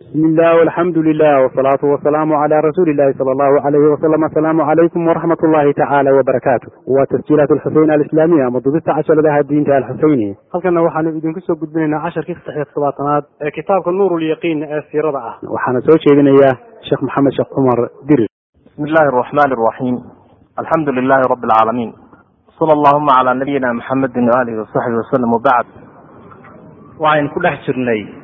bismi illah alxamdu lilah wsalaatu wasalaamu cala rasuuli illahi sala allahu alayhi wasalam asalaamu calaykum waraxmat ullahi tacaala wabarakaatu waa tasjiilaat alxuseyn alislaamiya ama dubista casharadaha diinta alxuseyni halkana waxaanu idinku soo gudbinaynaa casharkii saddex todobaatanaad ee kitaabka nuur lyaqiin ee siirada ah. Waxaana soo jeedinayaa sheekh maxamed sheekh cumar dirir bismi illahi araxmani araxiim alxamdu lilahi rabi alcaalamiin sala allahuma calaa nabiyina maxamedin waalihi wasaxbi wasalam wabacd waxaynu ku dhex jirnay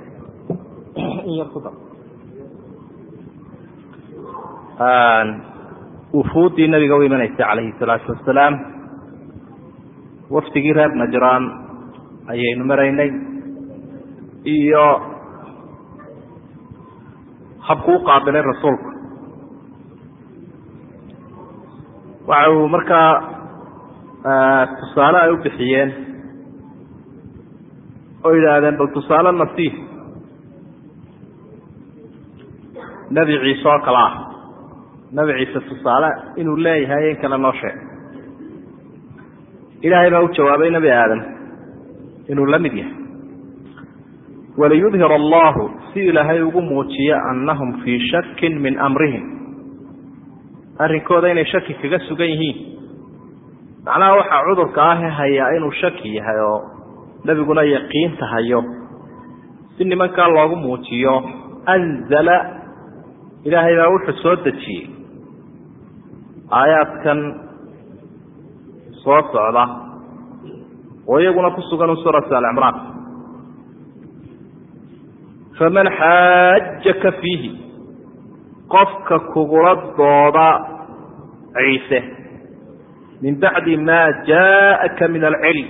wufuuddii nabiga u imanaysay calayhi salaatu wasalaam wafdigii reer najraan ayaynu maraynay iyo habku u qaabilay rasuulku. Waxa uu markaa tusaale ay u bixiyeen oo yidhaahdeen bal tusaale nasiih nebi ciise oo kale ah. Nebi ciise tusaale inuu leeyahay in kale noo sheeg. Ilaahay baa u jawaabay nebi aadam inuu la mid yahay. Waliyudhir allahu si ilaahay ugu muujiyo annahum fii shakin min amrihim. Arrinkooda inay shaki kaga sugan yihiin. Macnaha waxaa cudurka ahe hayaa inuu shaki yahay oo nebiguna yaqiinta hayo si nimankaa loogu muujiyo anzala ilaahay baa wuxuu soo dejiyey. Aayaadkan soo socda oo iyaguna ku sugan suuratu alicimraan faman xaajaka fiihi qofka kugula dooda ciise min bacdi maa jaaaka min alcilm.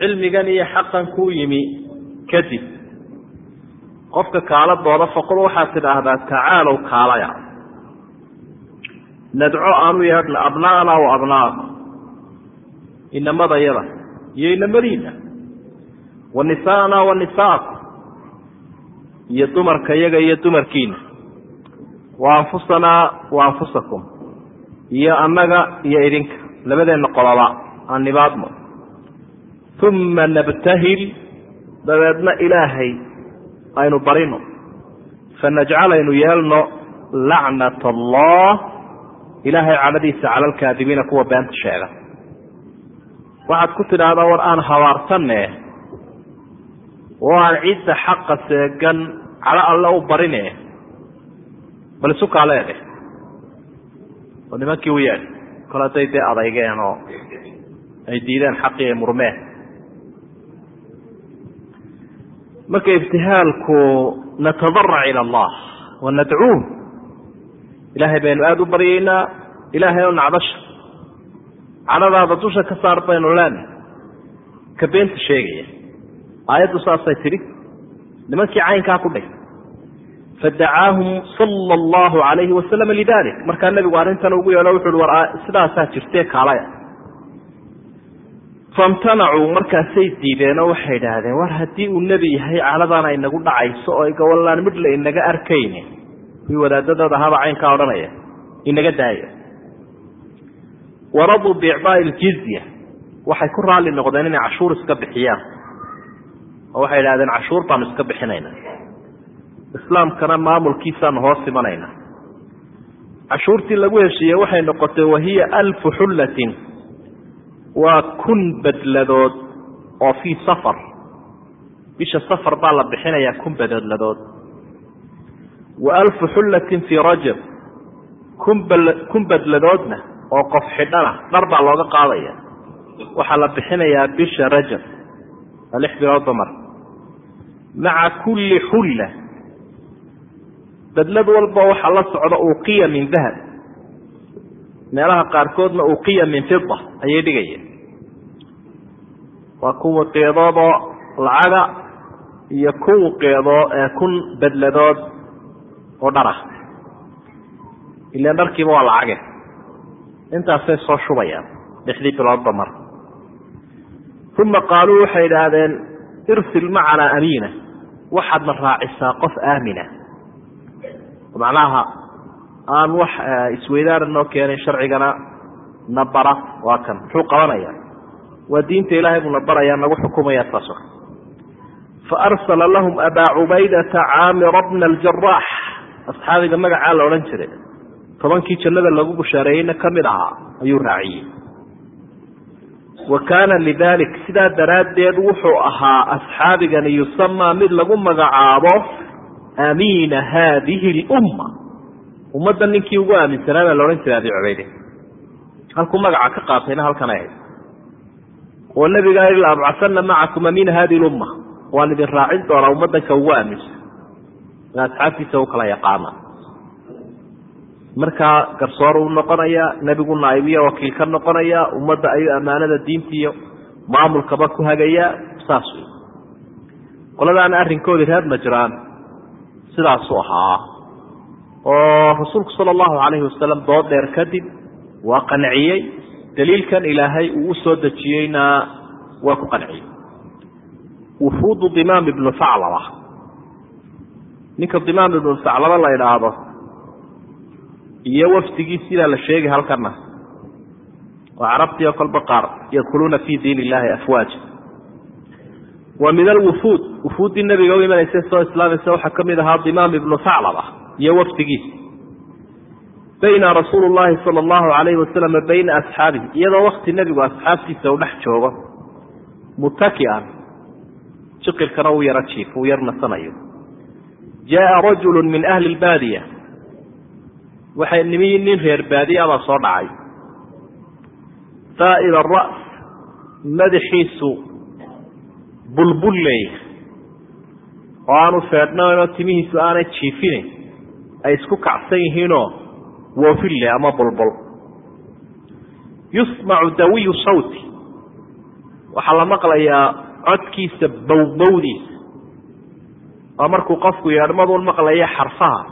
Cilmigan iyo xaqan kuu yimi kadib qofka kaala dooda faqul waxaad tidhaahdaa tacaalow kaalaya. Nadco aanu yeedhna abna'ana wa abna'akum inamadayada iyo inamadiina wa nisaa'ana wa nisa'akum iyo dumarka yaga iyo dumarkiina. Wa anfusanaa wa anfusakum. Iyo annaga iyo idinka. Labadeenna qoloba aan nibaadno uma nabtahil dabeedna ilaahay aynu barino. Fanajcalaynu yeelno lacnat allah ilaahay cadhadiisa cala alkaadibiina kuwa beenta sheega waxaad ku tidhaahdaa war aan habaarsanne oo aan cidda xaqa seegan cadho alle u barine bal isu kaaleede oo nimankii u yeedh kol hadday dee adeygeen oo ay diideen xaqii ay murmeen marka ibtihaalku natadarac ila allah wa nadcuuh ilaahay baynu aada u baryaynaa ilaahay oo nacdasha. Cadhadaada dusha ka saar baynu leenahay. Ka beenta sheegaya. Aayaddu saasay tidhi. Nimankii caynkaa ku dhig fadacaahum sala allahu alayhi wasalam lidalik. Markaa nebigu arrintan ugu yeedho wuxu uhi war sidaasaa jirtee kaalaya famtanacuu markaasay diideen oo waxay idhaahdeen war haddii uu nebi yahay cadhadan ay nagu dhacayso oo gawalaan midhla inaga arkayne. Kuwii wadaadadooda ahaaba caynkaa odhanaya inaga daaya waraduu biicdaai ljizya waxay ku raalli noqdeen inay cashuur iska bixiyaan. Oo waxay idhahdeen cashuur baanu iska bixinayna. Islaamkana maamulkiisaanu hoos imanayna. Cashuurtii lagu heshiiyey waxay noqotay wahiya alfu xullatin waa kun bedladood oo fii safar. Bisha safar baa la bixinayaa kun bedladood. Wa alfu xullatin fii rajab. Kun bedladoodna oo qof xidhana dhar baa looga qaadaya. Waxaa la bixinayaa bisha rajab waa lix bilood dumar. Maca kulli xulla. Bedlad walba waxaa la socda uqiya min dahab meelaha qaarkoodna uqiya min fida ayay dhigayeen. Waa kun wiqeedoodoo lacaga iyo kun wiqeedoo kun bedladood oo dhara ilaan dharkiiba waa lacage. Intaasay soo shubayaan lixdii biloodba mar. Uma qaaluu waxay idhaahdeen irsil macanaa amiina waxaadna raacisaa qof aamina. Macnaha aan wax isweydaara noo keenay sharcigana na bara waa kan muxuu qabanaya? Waa diinta ilaahay buu na barayaa nagu xukumaya saasoo faarsala lahum abaa cubaydata caamira bna aljarax asxaabiga magacaa la odhan jiray tobankii jannada lagu bushaareeyeyna ka mid ahaa ayuu raaciyey. Wa kaana lidalik sidaa daraaddeed wuxuu ahaa asxaabigani yusamaa mid lagu magacaabo amiina haadihi lumma ummadda ninkii ugu aaminsanaa baa laodhan jiray abi cubayde. Halkuu magaca ka qaatayna halkan ay ahayd. Oo nabigaa la abcasana macakum amiina hadihi lumma. Waan idin raacin doonaa ummaddanka ugu aaminsan in asxaabtiisa u kala yaqaana markaa garsoor uu noqonaya nebigu naaibiya wakiil ka noqonaya ummadda ayuu ammaanada diinta iyo maamulkaba ku hagayaa saas wey qoladaana arrinkoodii reer najraan sidaasuu ahaa oo rasuulku sala allahu calayhi wasalam dood dheer kadib waa qanciyey. Daliilkan ilaahay uu u soo dejiyeyna waa ku qanciyey. Wufuudu dimaam ibnu faclaba ninka dimaam ibnu faclaba la idhaahdo iyo wafdigii sidaa la sheegay halkana oo carabtii oo kolba qaar yadkhuluuna fi diin illahi afwaaja wa min alwufuud wufuuddii nabiga u imanaysa soo islaamaysa waxaa ka mid ahaa dimaam ibnu faclaba iyo wafdigiisa bayna rasuulu llahi sala allahu alayhi wasalama bayna asxaabihi iyadoo wakti nebigu asxaabtiisa u dhex joogo mutakian jiqilkana uu yaro jiif uu yar nasanayo jaaa rajulu min ahli lbaadiya waxay nimi nin reer baadiya baa soo dhacay. Saa'il aras madaxiisu bulbul leeyahay oo aanu feedhnaynoo timihiisu aanay jiifinayn ay isku kacsan yihiinoo woofille ama bulbul. Yusmacu dawiyu sawti. Waxaa la maqlayaa codkiisa bowbowdiisa. Oo markuu qofku yeedhmaduun maqlaya xarfaha.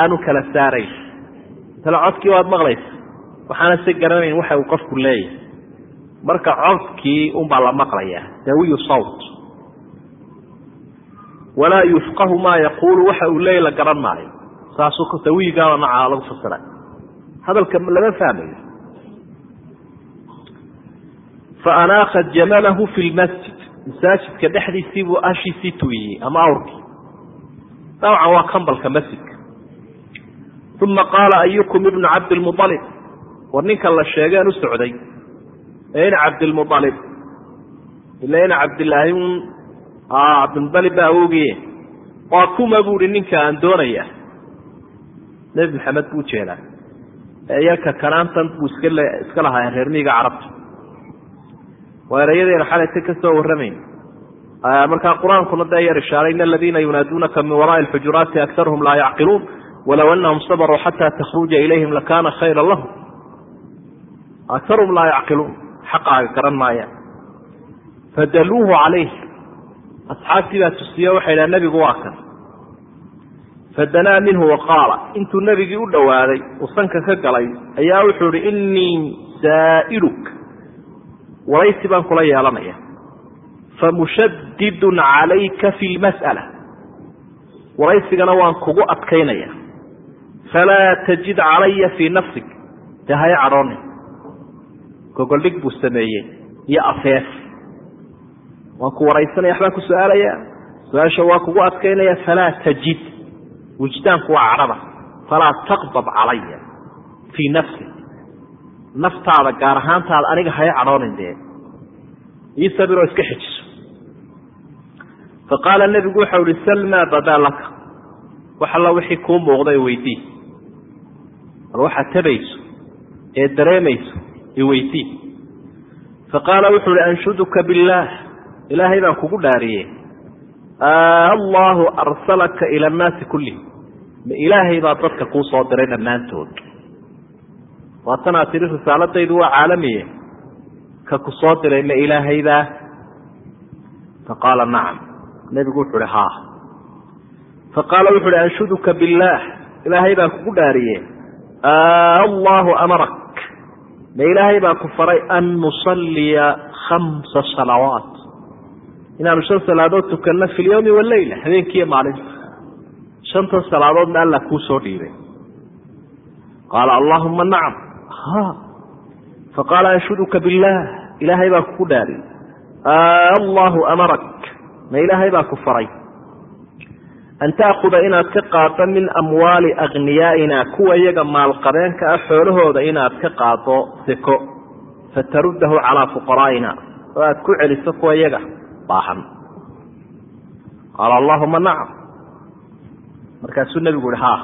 Aanu kala saarayn. Tale codkii waad maqlaysa waxaana se garanayn waxa uu qofku leeyahay. Marka codkii unbaa la maqlayaa dawiyu sawt. Walaa yufqahu maa yaquulu waxa uu leeyahy la garan maayo saasuu dawiyigaaba nacaa lagu fasira hadalka lama fahmayo. Fa anaaka jamalahu fi lmasjid masaajidka dhexdiisii buu ashiisii tuyiyey ama awrkii. Dabcan waa kambalka masjidka. Uma qaala ayukum ibnu cabdilmualib war ninka la sheegeen u socday ee ina cabdilmualib ila ina cabdilaahi cabdilmualib baa awoogiye waa kuma buuhi ninka aan doonaya nebi maxamed buu jeedaa iyaka kanaantan buu iska lahaayeen reer miyiga carabta. Waa erayadeena xalayta ka warramayn. Markaa qur'aankuna dee yar ishaaray in aladiina yunaaduunaka min waraai alxujuraati akaruhum laa yacqiluun walow anahum sabaruu xataa takhruja ilayhim lakaana khayra lahum. Akaruhum laa yacqiluun xaqaaga garan maayaan. Fadaluuhu calayh asxaabtii baa tusiye waxay dhaha nebigu waa kan fadanaa minhu waqaala intuu nebigii u dhowaaday uu sanka ka galay ayaa wuxuu ihi inii saa'iluk waraysi baan kula yeelanaya famushadidun calayka fi lmas'ala waraysigana waan kugu adkaynaya falaa tajid calaya fii nafsik dee haya gogoldhig buu sameeyey iyo afeef waan ku waraysanaya waxbaan ku su'aalaya su'aasha waa kugu adkaynaya falaa tajid wijdaanku waa cadhada falaa taqdab calaya fii nafsik naftaada gaar ahaantaada aniga haya cadhoonin dee. Ii sabiroo iska xejiso faqaala nebigu waxau ihi sal maa badaa laka wax alla wixii kuu muuqda iweydii bal waxaad tabayso ee dareemayso iweydii faqaala wuxuu ihi anshuduka billaah ilaahay baan kugu dhaariye allahu arsalaka ila annaasi kullihim ilaahay baa dadka kuu soo diray dhammaantood. Waatanaad tidhi risaaladaydu waa caalamiye ka ku soo diray ma ilaahaybaa faqaala nacam. Nebigu wuxu uhi haa. Faqaala wuxu uhi anshuduka billaah. Ilaahay baan kugu dhaariye allahu amarak. Ma ilaahay baa ku faray an nusalliya khamsa salawaat. Inaanu shan salaadood tukanno fi lyawmi waleyla habeenkiiyo maalinta shantan salaadoodna alla kuu soo dhiibay qaala allahuma nacam. Ha. Faqaala anshuduka billaah ilaahay baa kugu dhaari allahu amarak. Ma ilaahay baa ku faray. An taakuda inaad ka qaado min amwaali akhniyaa'ina kuwa iyaga maalqabeenka ah xoolahooda inaad ka qaado seko. Fataruddahu calaa fuqaraa'ina. Oo aad ku celiso kuwa iyaga baahan. Qaala allahuma nacam markaasuu nebigu uhi ha.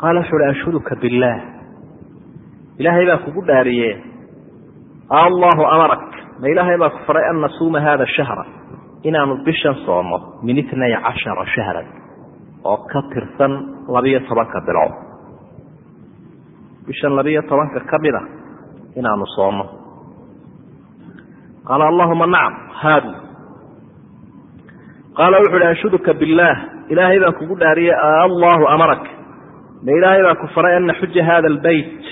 Qaala wuxu uhi ashhuduka billaah ilaahay baa kugu dhaariye allahu amarak ma ilaahay baa ku faray an nasuuma hada shahra. Inaanu bishan soono min itnay cashara shahran oo ka tirsan labiyo tobanka bilood. Bishan labiyo tobanka ka mid a inaanu soono. Qaala allahuma nacam haadu. Qaala wuxu uhi anshuduka billaah ilaahay baan kugu dhaariyey allahu amarak. Ma ilaahay baa ku faray an naxuja hada albeyt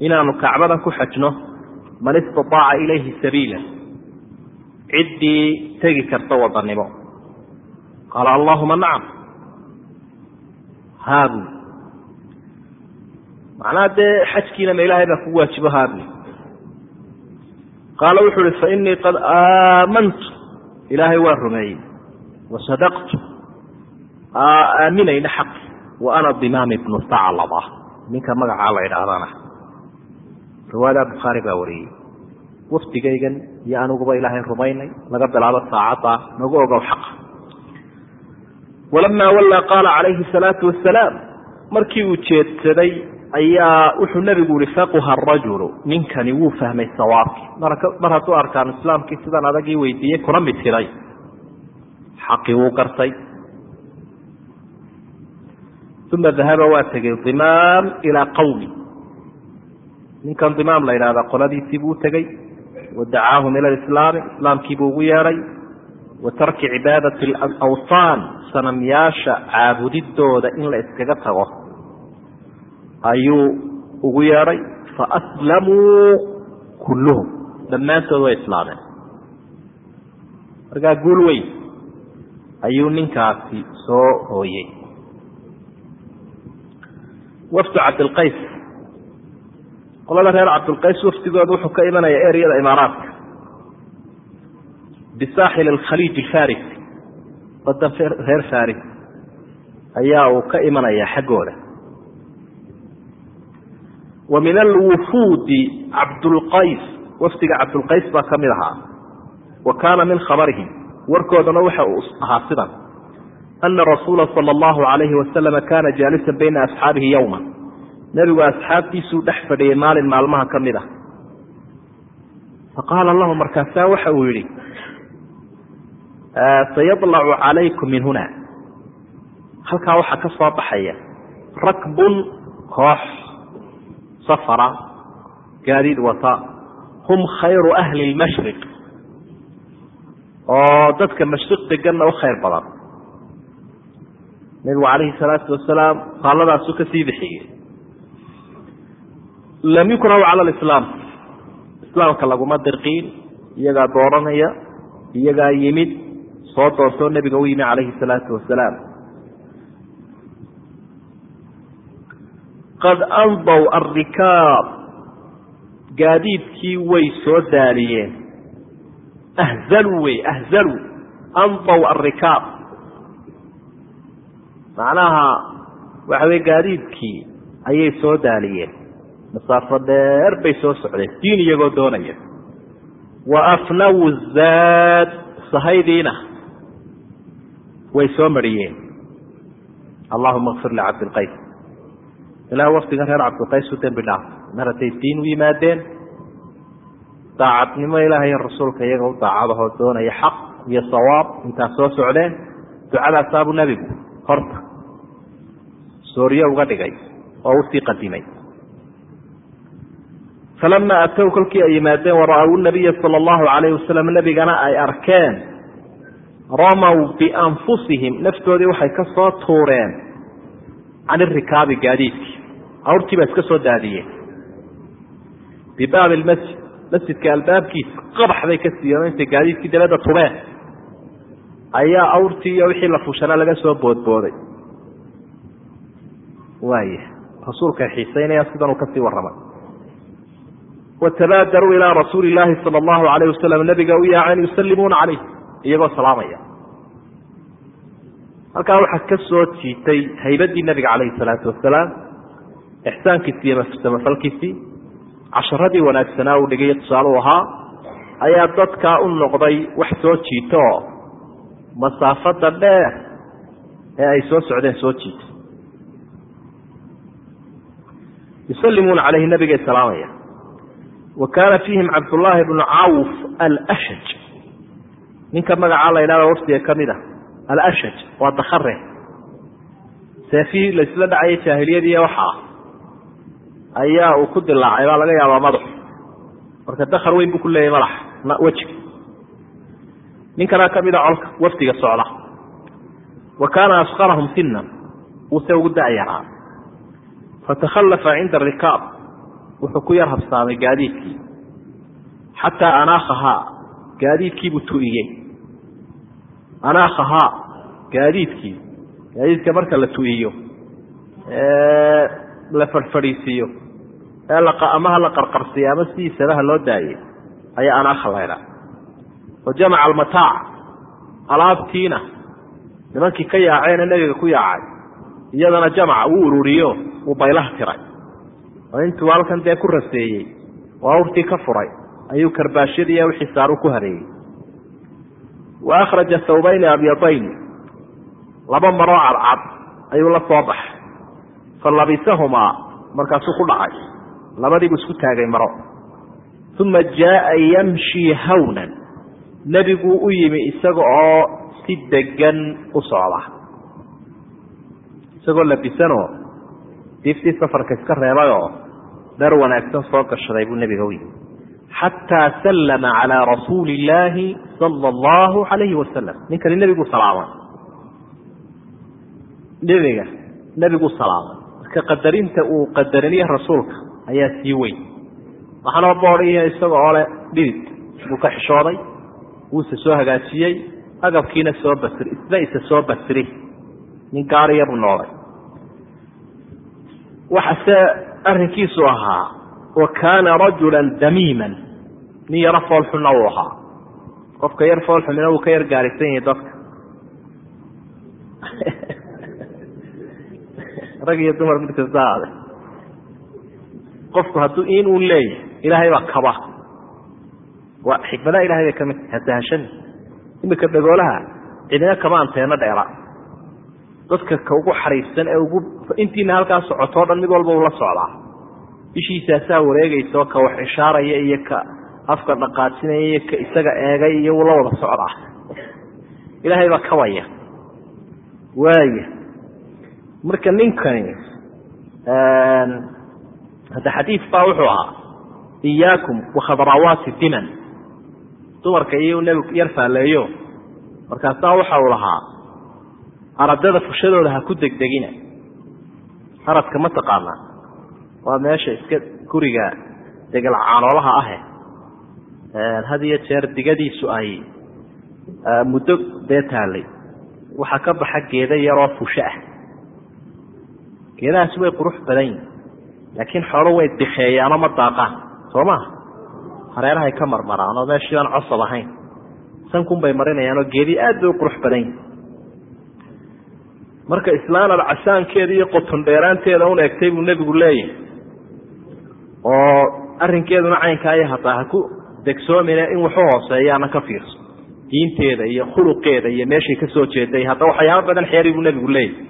inaanu kacbadan ku xajno man istaaaca ilayhi sabiila. Ciddii tegi karta wadanimo qaala allahuma nacam. Haabu macnaha dee xajkiina ma ilaahay baa kugu waajibo haabu qaala wuxuu uhi fainii qad aamantu. Ilaahay waa rumeeyey. Wasadaqtu aaminayna xaqi wa ana dimaam ibnu saclaba. Ninka magacaa la idhaahdana riwaayada bukhaari baa wariyey. Wafdigaygan iyo aniguba ilaahay rumaynay laga bilaabo saacadda nagu ogow xaqa walamaa wallaa qaala calayhi salaatu wasalaam markii uu jeedsaday ayaa wuxuu nebigu yihi faquha arajulu ninkani wuu fahmay sawaabkii. Mar hadduu arkaanu islaamkii sidan adagii weydiiyey kuna mitiday xaqii wuu gartay uma dahaba waa tegey dimaam ilaa qawmi ninkan dimaam la yidhahda qoladiisii buu tegey wadacaahum ila lislaami islaamkiibuu ugu yeedhay wa tarki cibaadati alawtaan sanamyaasha caabudidooda in la iskaga tago ayuu ugu yeedhay faaslamuu kulluhum dhammaantood way islaameen markaa guul weyn ayuu ninkaasi soo hooyey wafdu cabdilqays qolada reer cabdilqays wafdigooda wuxuu ka imanaya eryada imaaraadka. Bisaaxil alkhaliij alfaris wadan reer faris ayaa uu ka imanaya xaggooda. Wa min alwufuudi cabdulqays wafdiga cabdulqays baa ka mid ahaa. Wa kaana min khabarihim. Warkoodana waxa uu ahaa sidan ana rasuula sala allahu alayhi wasalama kaana jaalisan bayna asxaabihi yowma nebigu asxaabtiisuu dhex fadhiyey maalin maalmaha ka mid ah faqaala lahu markaasaa waxa uu yidhi sayadlacu calaykum min huna halkaa waxaa ka soo baxaya rakbun koox safara gaadiid wata hum khayru ahli lmashriq oo dadka mashriq deganna u khayr badan nebigu calayhi salaatu wasalaam qaalladaasuu ka sii bixiyey. Lam yukrahu cala alislaam. Islaamka laguma dirqiin iyagaa dooranaya iyagaa yimid soo doontoo nebiga u yimi calayhi salaatu wasalaam qad andaw alrikaab gaadiidkii way soo daaliyeen. Ahzaluu wey ahzaluu andaw alrikaab macnaha waxa weye gaadiidkii ayay soo daaliyeen. Masaafo dheer bay soo socdeen diin iyagoo doonaya. Wa afnaw zaad sahaydiina way soo mariyeen. Allahuma kfir licabdilqays ilaah wafdigan reer cabdilqays u dembi dhaaf mar hadday diin u yimaadeen. Daacadnimo ilaahay rasuulka iyaga u daacadahoo doonaya xaq iyo sawaab intaas soo socdeen. Ducadaasaabuu nebigu horta sooriye uga dhigay oo u sii qadimay. Falama atow kolkii ay yimaadeen wara-aw nabiya sala allahu calayhi wasalam nebigana ay arkeen ramaw bianfusihim naftoodii waxay ka soo tuureen can irikaabi gaadiidkii. Awrtii baa iska soo daadiyeen. Bibaabi lmasjid masjidka albaabkiisa qabax bay ka siiyeen intay gaadiidkii dabadda tubeen. Ayaa awrtii iyo wixii la fushanaa laga soo boodbooday waaya rasuulkay xiisaynayaan sidanuu ka sii warramay. Watabaadaruu ilaa rasuuli illaahi sala allahu alayh wasalam nabiga u yaaceen yusallimuuna calayh iyagoo salaamaya. Halkaa waxaa ka soo jiitay haybadii nabiga calayhi salaatu wasalaam ixsaankiisii iyo samafalkiisii casharadii wanaagsanaa uu dhigay tusaale u ahaa ayaa dadkaa u noqday wax soo jiito oo masaafada dheer ee ay soo socdeen soo jiitay yusallimuuna caleyhi nabigay salaamaya. Wa kaana fiihim cabdullaahi bnu cawf alashaj ninka magacaa la ydhahda waftiga ka mid a alashaj waa dakare seefihii laysla dhacaya jaahiliyadii waxaa ayaa uu ku dilaacay baa laga yaabaa madax. Marka dakar weyn buu ku leeyahay madax wejiga ninkanaa ka mid a colka wafdiga socda. Wa kaana askarahum sinan wuuse ugu da-yaraa fatakhallafa cinda arikaab wuxuu ku yar habsaamay gaadiidkii xataa anaakhahaa gaadiidkiibuu tu'iyey anaakhahaa gaadiidkii gaadiidka marka la tu'iyo la fadhfadhiisiiyo ee amaha la qarqarsiiyo ama sidiisadaha loo daayay ayaa anaakha laydha wa jamaca almataac alaabtiina nimankii ka yaaceena nebiga ku yaacay iyadana jamaca uu ururiyo uu baylaha tiray. Oo intuu halkan dee ku raseeyey oo awrtii ka furay ayuu karbaashyadiiya wixii saaru ku hareeyey. Wa akhraja thawbayni abyadayn laba maroo cadcad ayuu la soo baxay. Fa labisahumaa markaasuu ku dhacay. Labadiibuu isku taagay maro. Uma jaaa yamshii hawnan nebiguu u yimi isaga oo si degan u socda. Isagoo labisanoo diiftii safarka iska reebayoo dhar wanaagsan soo gashaday buu nebiga u yimi xataa sallama calaa rasuuli illaahi sala allahu calayhi wasalam ninkani nebiguu salaamay. Nebiga nebiguu salaamay. Marka qadarinta uu qadariniye rasuulka ayaa sii weyn. Waxaanoo boodhiya isaga oo le dhidid. Buu ka xishooday wuuse soo hagaajiyey agabkiina soo basri isna isa soo basri nin gaariya buu noolay waxase arrinkiisu ahaa wa kaana rajulan damiiman nin yaro foolxunna uu ahaa qofka yar foolxumina wuu ka yar gaarisan yahay dadka rag iyo dumar mid kasta qofku hadduu in uu leeyahay ilaahay baa kaba waa xikmadaha ilahay bay ka mid tahay hasahashani imika dhagoolaha cidina kama anteeno dheera dadka ka ugu xariifsan ee ugu intiina halkaa socotoo dhan mid walba uu la socdaa. Ishiisaasaa wareegaysaoo ka wax ishaaraya iyo ka afka dhaqaajinaya iyo ka isaga eegay iyo wuu la wada socdaa. Ilaahay baa kabaya waaya marka ninkani hadda xadiid baa wuxuu ahaa iyaakum wakhadrawaati diman dumarka iyo nebigu yar faalleeyo markaasaa waxa uu lahaa aradada fushadooda ha ku degdegina. Aradka ma taqaanaa. Waa meesha iska guriga degal caanoolaha ahe. Had iyo jeer digadiisu ay muddo dee taallay waxaa ka baxa geeda yaroo fusho ah. Geedahaasi way qurux badan yihiin laakiin xoolo way dikeeyaanoo ma daaqaan. Soo maha hareerahay ka marmaraan oo meeshii baan cosab ahayn. Sankun bay marinayaanoo geedii aad bay u qurux badan yihiin marka islaan alcasaankeeda iyo qotun dheeraanteeda un egtay buu nebigu leeyahay. Oo arrinkeeduna caynkaaya hataa ha ku degsoomine in waxu hooseeyaana ka fiirso. Diinteeda iyo khuluqeeda iyo meeshay ka soo jeeday hadda waxyaaba badan xeeri buu nebigu leeyahay.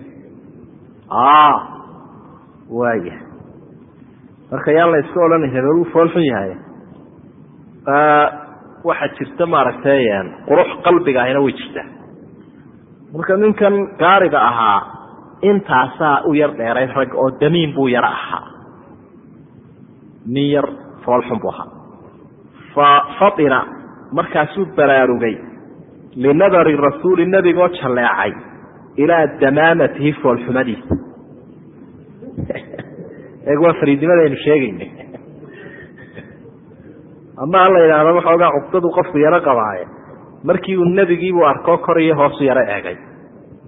Waaya marka yaan la iska odhanay hebel uu foolxun yahay. Waxaa jirta maaragtay qurux qalbiga ahina way jirtaa marka ninkan gaariga ahaa intaasaa u yar dheeray rag oo damiin buu yaro ahaa. Nin yar foolxun buu ahaa. Fa fatina markaasuu baraarugay linadari rasuuli nebigoo jalleecay ilaa damaamatihi foolxumadiisa eeg waa fariidnimadaynu sheegaynay. Ama ha la yidhaahdo waxoogaa cuqdadu qofku yaro qabaaye markii uu nebigiibuu arkoo kor iyo hoosu yaro eegay.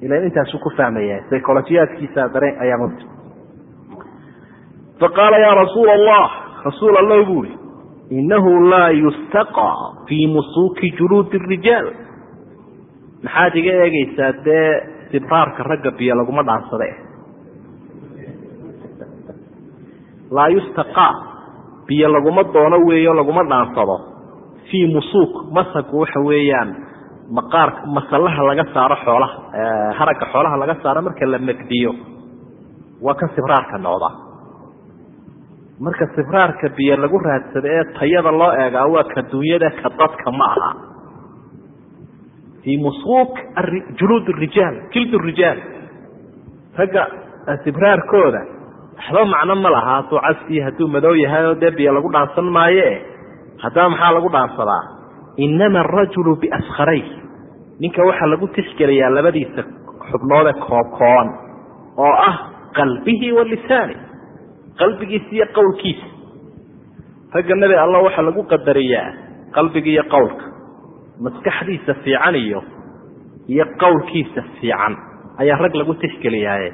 Ilan intaasuu ku fahmaya psycholojiyaadkiisa dareen ayaa mugta faqaala yaa rasuula allah rasuul allah buu ihi innahu laa yustaqaa fii musuuki juluudi rijaal. Maxaad iga eegaysaa dee sibraarka ragga biyo laguma dhaansade laa yustaqaa biyo laguma doono weeyo laguma dhaansado fii musuuq masagu waxa weeyaan maqaarka masallaha laga saaro xoolaha haragga xoolaha laga saaro marka la megdiyo waa kan sibraarka noqda. Marka sibraarka biyo lagu raadsado ee tayada loo eegaa waa ka dunyada ka dadka ma aha. Fii musuuq juluud rijaal jild rijaal. Ragga sibraarkooda waxba macno ma laha hadduu casii hadduu madow yahay oo dee biyo lagu dhaansan maaye haddaba maxaa lagu dhaansadaa inama arajulu biaskharay ninka waxaa lagu tixgeliyaa labadiisa xubnoode koobkooban oo ah qalbihi wa lisaani qalbigiisa iyo qowlkiisa. Ragga nebi allah waxaa lagu qadariyaa qalbiga iyo qowlka. Maskaxdiisa fiican iyo iyo qowlkiisa fiican ayaa rag lagu tixgeliyaaye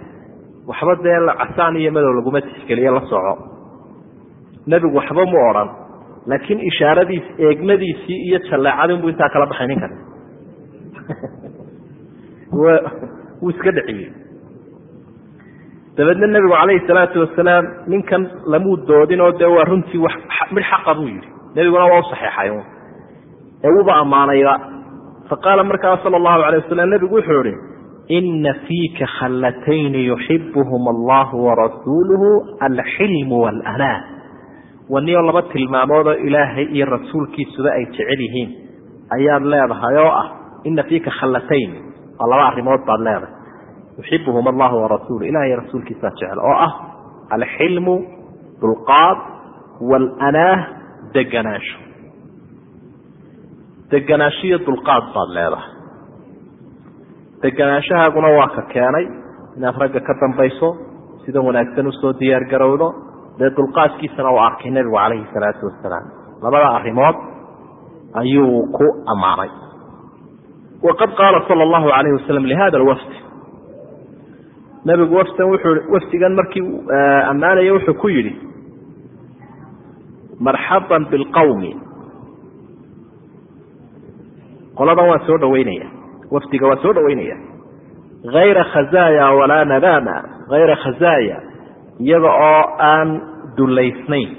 waxba dee casaan iyo madow laguma tixgeliyo la soco. Nebigu waxba mu odhan laakiin ishaaradiis eegmadiisii iyo jalleecadin buu intaa kala baxay ninkan. Wuu iska dhiciyey. Dabeedna nebigu calayhi salaatu wasalaam ninkan lamuu doodin oo dee waa runtii mid xaqa buu yidhi. Nebiguna waa u saxeexay ee wuuba ammaanayba. Faqaala markaa sala allahu alayh wasalam nebigu wuxuu ihi ina fiika khallatayni yuxibuhum allahu warasuuluhu alxilmu waalanaa waniyo laba tilmaamoodoo ilaahay iyo rasuulkiisuba ay jecel yihiin. Ayaad leedahay oo ah ina fiika khallatayn. Waa laba arrimood baad leedahay. Yuxibuhum allahu warasuulu ilahay rasuulkiisaa jecel oo ah alxilmu dulqaad waalanaah deganaansho deganaansho iyo dulqaad baad leedahay. Deganaanshahaaguna waa ka keenay inaad ragga ka dambayso sida wanaagsan u soo diyaar garowdo dee dulqaadkiisana uu arkay nebigu calayhi salaatu wasalaam labada arrimood ayuu ku ammaanay waqad qaala sala allahu calayhi wasalam lihada alwafd nebigu wafdan wuxuu wafdigan markii ammaanaya wuxuu ku yidhi marxaban bilqawmi qoladan waa soo dhaweynaya wafdiga waa soo dhaweynaya hayra khazaaya walaa nadama. Hayra khazaaya iyaga oo aan dulaysnayn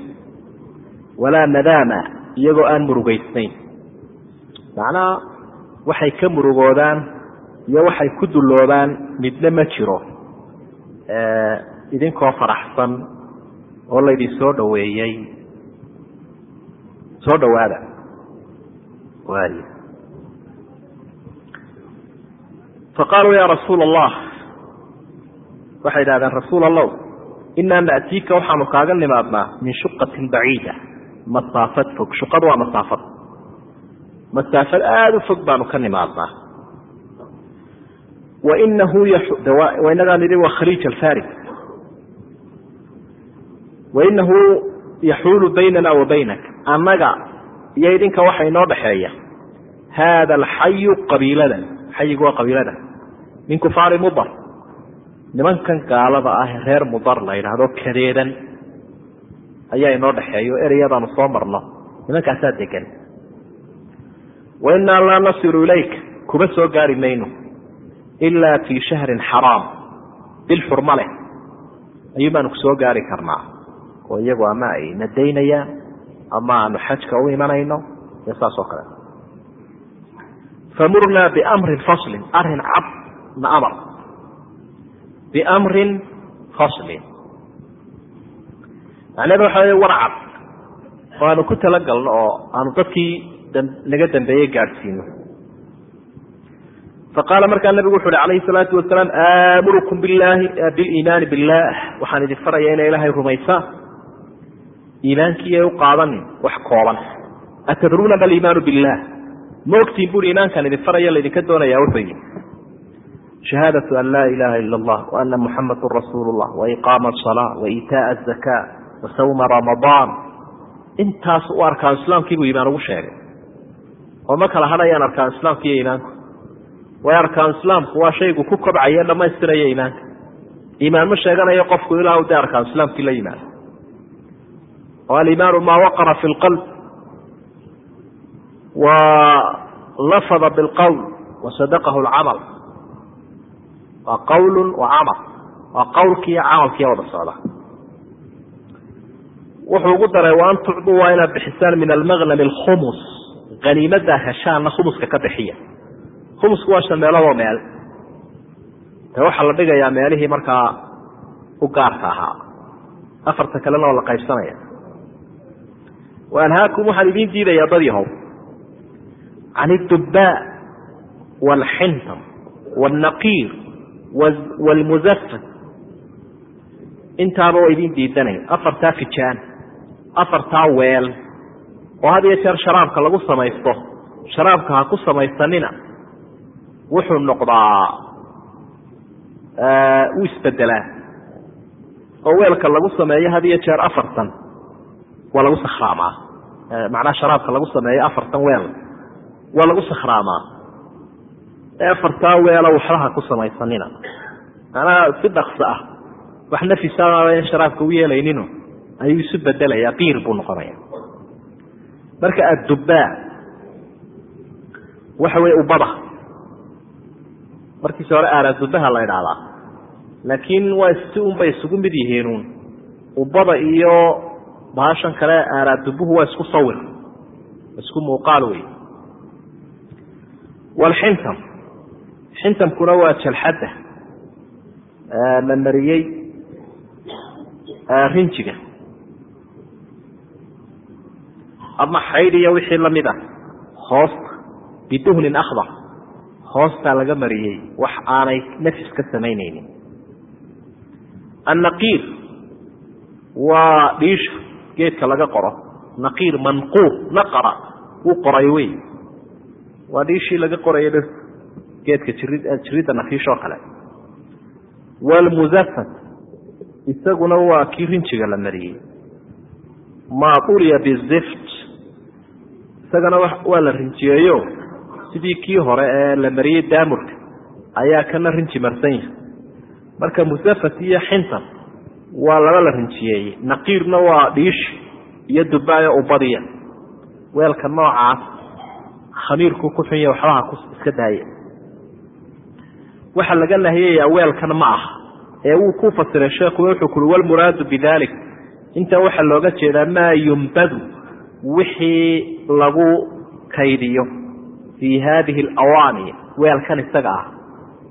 walaa nadaama iyagoo aan murugaysnayn. Macnaha waxay ka murugoodaan iyo waxay ku dulloobaan midna ma jiro. Idinkoo faraxsan oo laydin soo dhaweeyey soo dhawaada faqaaluu ya rasuula allah waxay idhahdeen rasuul allow inaa na'tiika waxaanu kaaga nimaadnaa min shuqatin baciida. Masaafad fog. Shuqadu waa masaafad. Masaafad aada u fog baanu ka nimaadnaa wainahu inagaa nidhi waa khaliij alfaris wainahu yaxuulu baynana wa baynak. Annaga iyo idinka waxa inoo dhexeeya haada alxayu qabiiladan. Xayigu waa qabiilada. Min kufaari mudar nimankan gaalada ah reer mudar la yidhaahdo kadeedan ayaa inoo dhexeeya o ereyadaanu soo marno. Nimankaasaa degan wa innaa laa nasilu ilayk kuma soo gaari mayno ilaa fii shahrin xaraam bil xurmo leh. Ayuun baanu ku soo gaari karnaa. Oo iyagu ama ay nadaynayaan ama aanu xajka u imanayno iyo saas oo kale. Famurnaa biamrin faslin arrin cad na amar biamrin faslin macnehedu waxa wey war cad oo aanu ku talagalno oo aanu dadkii naga dambeeyey gaadhsiino faqaala markaa nabigu wuxu uhi calayhi salaatu wasalaam aamurukum billahi biliimaani billah waxaan idin faraya inay ilaahay rumaysaan iimaankiiay u qaadanin wax kooban atadruuna ma aliimaanu ma ogtiin buri iimaankaan idin faraya laydinka doonaya wuxuu yihi shahaadatu an laa ilaha ila allah waana muxamadun rasuulu llah waiqaama asalaa waitaaa azaka wasawma ramadaan intaas u arkaan islaamkiibuu iimaan ugu sheegay oo ma kala hadhayaan arkaan islaamka iyo iimaanku way arkaan islaamku waa shaygu ku kobcaya dhamaystiraya iimaanka iimaan ma sheeganayo qofku ilaa u de arkaan islaamkii la yimaado oo aliimaanu maa waqara fi lqalb wa lafada bilqowl wasadaqahu lcamal waa qawlun wa camal waa qawlkiiyo camalkiiyo wada socda wuxuu ugu daray wa an tucduu waa inaad bixisaan min almaqnami alkhumus haniimadaa heshaanna khumuska ka bixiya. Khumusku waa shan meeloodoo meel. De waxaa la dhigayaa meelihii markaa u gaarka ahaa. Afarta kalena oo la qaybsanaya. Wa anhaakum waxaan idiin diidayaa dadyahow can idubbaa waalxintam waalnaqiir waalmuzafat intaaba waa idiin diidanaya afartaa fijaan afartaa weel. Oo had iyo jeer sharaabka lagu samaysto. Sharaabka ha ku samaysanina. Wuxuu noqdaa wuu isbedelaa. Oo weelka lagu sameeyo had iyo jeer afartan. Waa lagu sakhraamaa macnaha sharaabka lagu sameeyo afartan weel. Waa lagu sakhraamaa afartaa weelo waxbaha ku samaysanina. Macnaha si dhakso ah wax nafisaaba in sharaabka u yeelaynino ayuu isu bedelayaa qiir buu noqonaya marka addubbaa waxa weye ubada markiisa hore aaraadubbaha la idhaahdaa laakiin waa si unbay isugu mid yihiinuun. Ubada iyo bahashan kale aaraadubbuhu waa isku sawir isku muuqaal wey walxintam xintamkuna waa jalxadda la mariyey rinjiga. Ama xaydh iyo wixii la mid a hoosta biduhnin akhdar hoostaa laga mariyey wax aanay nafis ka samaynaynin. Annaqiir waa dhiisha geedka laga qoro naqiir manquur naqara wuu qoray wey waa dhiishii laga qoraya geedka jirid jiridda nafiishoo kale. Waalmuzafat isaguna waa kii rinjiga la mariyey. Maa uliya bizift isagana waa la rinjiyeeyo. Sidii kii hore ee la mariyey daamurka ayaa kana rinji marsan yahay. Marka musafat iyo xintan waa laba la rinjiyeeyey. Naqiirna waa dhiish iyo dubaayo ubadiya weelka noocaas khamiirku ku xunya waxbaha iska daaya waxaa laga nahiyayaa weelkan ma aha. Ee wuu ku fasiray sheekhu wuxuu kuri walmuraadu bidalik intan waxaa looga jeedaa maa yumbadu wixii lagu kaydiyo fii haadihi alawaani. Weelkan isaga ah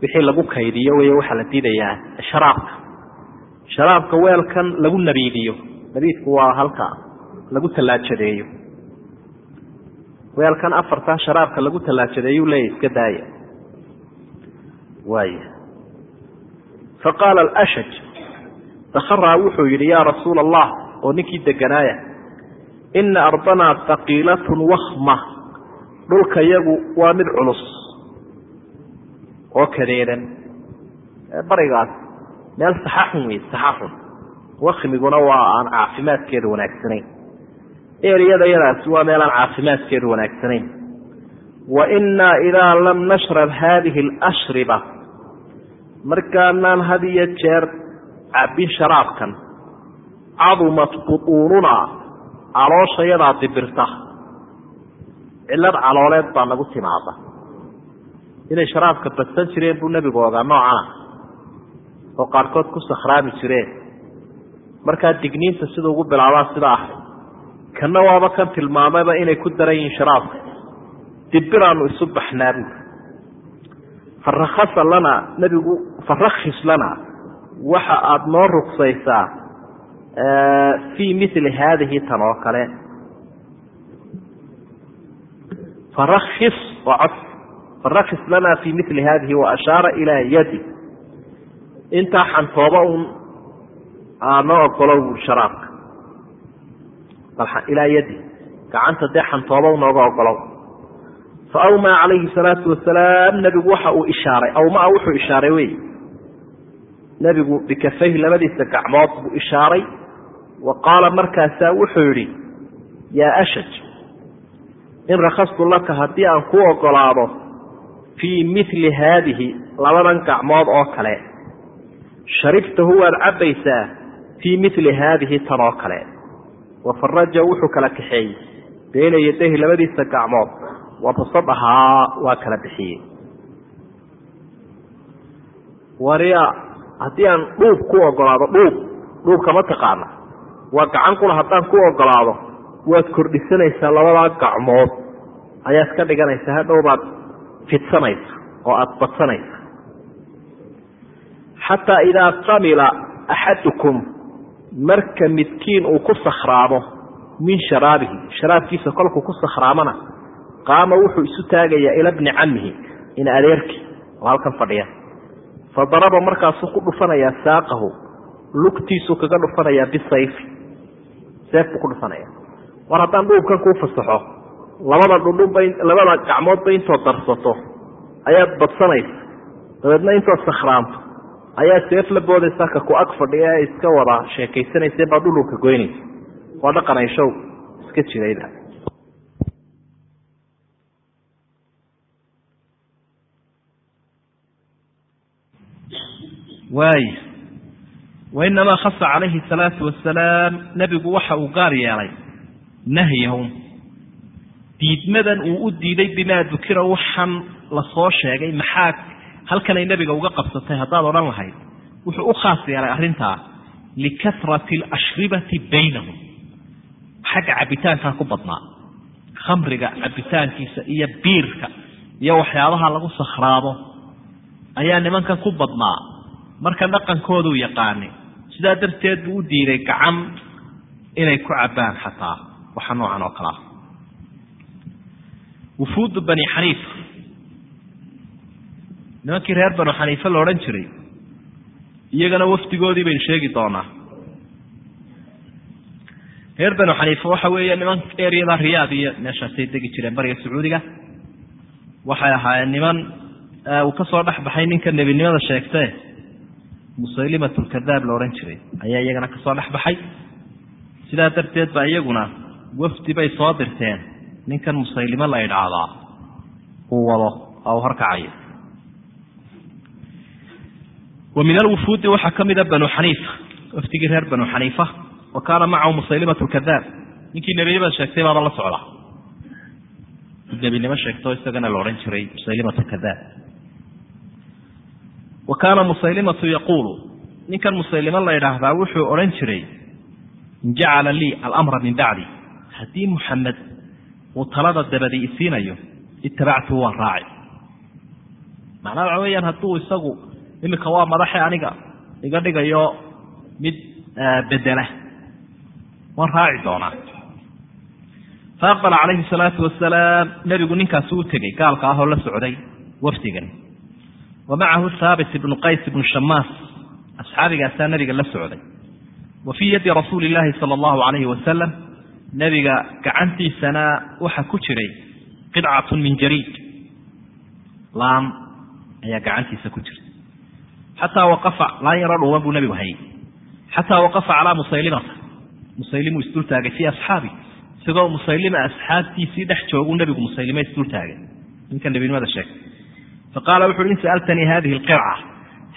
wixii lagu kaydiyo wey waxaa la diidayaa sharaabka. Sharaabka weelkan lagu nabiidiyo nabiidku waa halka lagu tallaajadeeyo. Weelkan afartaa sharaabka lagu tallaajadeeyuu leeya iska daaya waaya faqaala alashaj dakharaa wuxuu yidhi yaa rasuula allah oo ninkii deganaaya ina ardanaa haqiilatun wakma dhulka yagu waa mid culus oo kadeedan. Barigaas meel saxaxun wey saxaxun wakmiguna waa aan caafimaadkeedu wanaagsanayn. Eriyada yadaasi waa meel aan caafimaadkeedu wanaagsanayn. Wa innaa idaa lam nashrab haadihi alashriba markaanaan had iyo jeer cabbin sharaabkan cadumat butuununaa calooshyadaa dibirta. Cillad calooleed baa nagu timaada inay sharaabka badsan jireen buu nebigu ogaa noocana. Oo qaarkood ku sakhraami jireen. Markaa digniinta sida ugu bilaabaa sida ahay. Kanna waaba kan tilmaamayba inay ku daran yihiin sharaabka. Dibiraanu isu baxnaa buuri farakhasa lana nebigu farakhis lana. Waxa aada noo rugsaysaa fii mili haadihi tan oo kale. Farakis waa cod farakis lana fii mili haadihi wa ashaara ilaa yadi. Intaa xantooba un noo ogolo sharaabka ilaa yadi. Gacanta dee xantooba unooga ogolow fa awmaa calayhi salaatu wasalaam nebigu waxa uu ishaaray. Awmaa wuxuu ishaaray wey nebigu bikafayhi labadiisa gacmood buu ishaaray. Wa qaala markaasaa wuxuu yidhi yaa ashaj in rakastu laka haddii aan ku ogolaado fii mili haadihi labadan gacmood oo kale sharibtahu waad cabbaysaa fii mili haadihi tan oo kale. Wa faraja wuxuu kala kaxeeyey bayna yadayhi labadiisa gacmood wabasadahaa waa kala bixiyey haddii aan dhuub ku ogolaado dhuub dhuubka ma taqaana waa gacan qula haddaan ku ogolaado waad kordhisanaysaa labadaa gacmood. Ayaad ka dhiganaysaa hadhow baad fidsanaysa oo aada badsanaysa. Xataa idaa qamila axadukum marka midkiin uu ku sakhraamo min sharaabihi sharaabkiisa kolkuu ku sakhraamana qaama wuxuu isu taagayaa ila bni camihi in adeerkii oo halkan fadhiya fa daraba markaasuu ku dhufanayaa saaqahu lugtiisuu kaga dhufanayaa bisayfi. Seef buu ku dhufanaya war haddaan dhuubkan kuu fasaxo labada dhudhunba labada gacmoodba intood darsato ayaad badsanaysa. Dabeedna intood sakhraamto ayaa seef la boodaysa ka ku ag fadhiya ee iska wada sheekaysanaysa baa dhululka goynaysa. Waa dhaqan ay show iska jirayda waay wainamaa khasa calayhi salaatu wasalaam nebigu waxa uu gaar yeelay nahyahum. Diidmadan uu u diiday bimaa dukira waxan la soo sheegay maxaa halkanay nebiga uga qabsatay haddaad odhan lahayd wuxuu u khaas yeelay arrintaa likasrati alashribati baynahum. Xagga cabitaankaa ku badnaa khamriga cabitaankiisa iyo biirka iyo waxyaabaha lagu sakhraamo ayaa nimankan ku badnaa marka dhaqankooduu yaqaanay sidaa darteed buu u diiday gacan inay ku cabbaan xataa. Waxa noocan oo kale ah. Wufuudu bani xaniifa. Nimankii reer banu xaniife la odhan jiray iyagana wafdigoodii baynu sheegi doonaa. Reer banu xaniife waxa weeye niman eryada riyaad iyo meeshaasay degi jireen bariga sacuudiga. Waxay ahaayeen niman uu ka soo dhex baxay ninka nebinimada sheegtee musaylimat lkadaab la odhan jiray ayaa iyagana ka soo dhex baxay. Sidaa darteed ba iyaguna wafdi bay soo dirteen. Ninkan musaylimo la idhaahdaa uu wado oo uu horkacayo wa min alwufuudi waxaa ka mida banu xaniifa wafdigii reer banu xaniifa. Wa kaana macahu musaylimat lkadaab ninkii nebinimada sheegtay baaba la socda. Nebinimo sheegto isagana la odhan jiray musaylimat lkadaab wa kaana musaylimatu yaquulu ninkan musaylimo la idhaahdaa wuxuu odhan jiray in jacala lii alamra min bacdi. Haddii muxamed uu talada dabadi isiinayo itabactuhu waan raaci macnaha waxa weeyaan hadduu isagu iminka waa madaxe aniga iga dhigayo mid bedela. Waan raaci doonaa. Faaqbala calayhi salaatu wasalaam nebigu ninkaasi u tegey gaalka ah oo la socday wafdigani wa macahu haabit ibnu qays ibnu shamaas asxaabigaasaa nebiga la socday wa fii yaddi rasuuli illaahi sala allahu calayhi wasalam nebiga gacantiisana waxaa ku jiray qidcatun min jariid laan ayaa gacantiisa ku jirta xataa waqafa laan yaro dhuuban buu nebigu hayay xataa waqafa calaa musaylimata musaylimuu isdultaagay fii asxaabi isagoo musaylima asxaabtiisii dhex jooguu nebigu musaylime isdultaagay ninka nebinimada sheegay faqaala wuxu in sa'altanii hadihi alqirca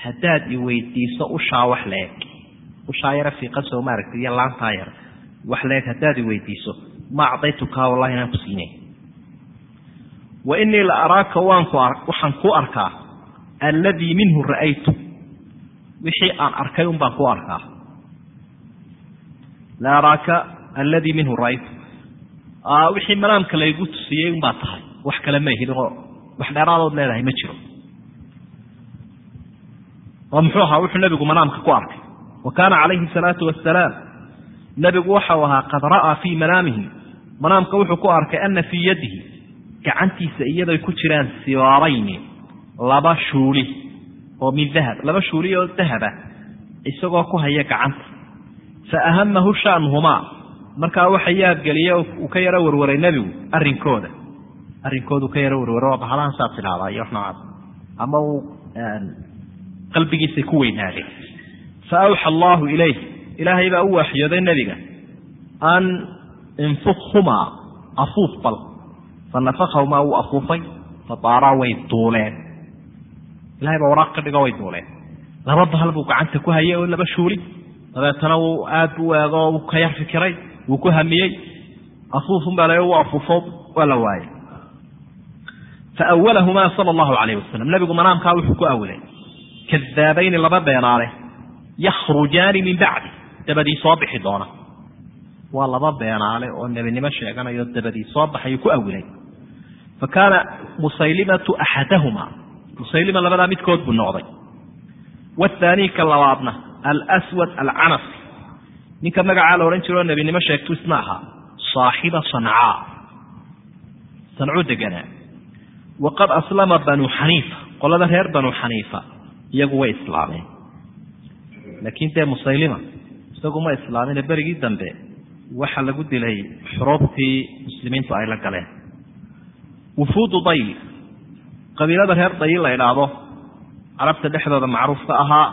haddaad i weydiiso ushaa wax leeg ushaa yara fiiqasoo maaragtay iyo laantaa yar wax leeg haddaad i weydiiso ma acdaytukaa wallahi inaan ku siinay wa inii la araaka waanku waxaan ku arkaa alladii minhu ra'aytu wixii aan arkay un baan ku arkaa la araaka alladii minhu ra'aytu wixii manaamka laygu tusiyey unbaa tahay wax kale ma ihidin oo wax dheeraadood leedahay ma jiro. Oo muxuu ahaa? Wuxuu nebigu manaamka ku arkay. Wa kaana calayhi salaatu wasalaam nebigu waxau ahaa qad ra'aa fii manaamihi. Manaamka wuxuu ku arkay ana fii yadihi. Gacantiisa iyadoy ku jiraan siwaarayni laba shuuli oo min dahab laba shuuli oo dahaba isagoo ku haya gacanta. Fa ahamahu sha'nuhumaa. Markaa waxa yaabgeliye uu ka yaro warwaray nebigu arrinkooda arrinkoodu ka yaro warwaro waa bahalahan saad tidhahdaa iyo wax noocaas. Ama uu qalbigiisay ku weynaadeen. Fa awxa allaahu ilayh ilaahay baa u waaxyooday nebiga. An infukhumaa afuuf bal. Fa nafakhahumaa wuu afuufay. Fa daaraa way duuleen. Ilahay baa waraaq ka dhigo way duuleen. Laba bahal buu gacanta ku hayay oo laba shuuli. Dabeetana wuu aad u eego wuu ka yar fikiray wuu ku hamiyey. Afuufun baa la wuu afuufo waa la waayey fa awalahumaa sala allahu calayh wasalam nebigu manaamkaa wuxuu ku awilay kadaabayni laba beenaale yakhrujaani min bacdi dabadii soo bixi doona waa laba beenaale oo nebinimo sheeganayo dabadii soo baxayo ku awilay fa kaana musaylimatu axadahuma musaylima labadaa midkood buu noqday wathaanii ka labaadna alswad alcanas ninka magacaa la odhan jiroo nebinimo sheegtu isna ahaa saaxiba sancaa sancuu deganaa waqad aslama banuu xaniifa qolada reer banuu xaniifa iyagu way islaameen laakiin dee musaylima isagu ma islaamine berigii dambe waxaa lagu dilay xuruubtii muslimiintu ay la galeen wufuudu dayi qabiilada reer dayi la idhaahdo carabta dhexdooda macruufka ahaa